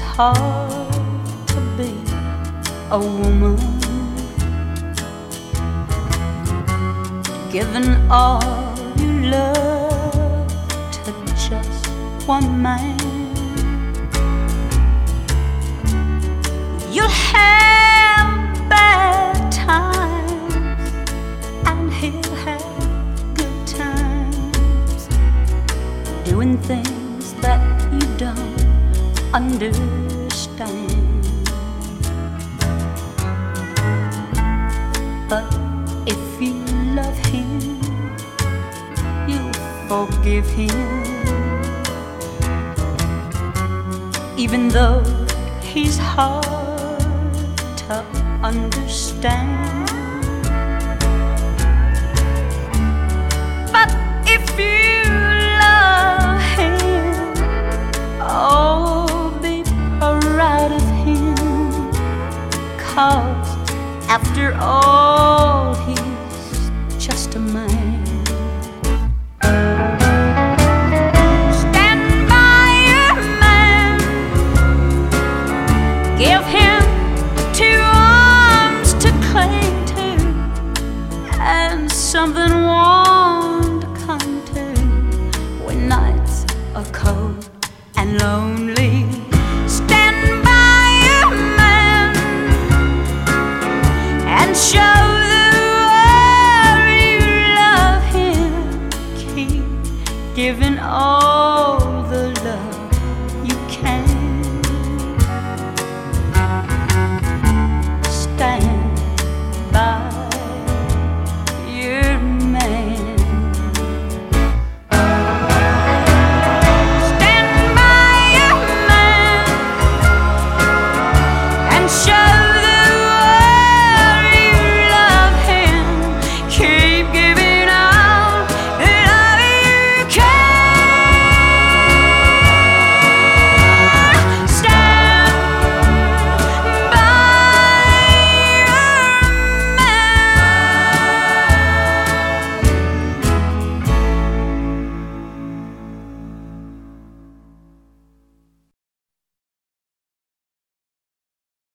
hard to be a woman. Giving all you love to just one man. You'll have bad times, and he'll have good times, doing things that you don't understand. But if you love him, you forgive him. Even though he's hard to understand. But if you Cause after all, he's just a man. Stand by your man. Give him two arms to cling to and something warm to come to when nights are cold and lonely. all the love you can. Stand by your man. Stand by your man and show.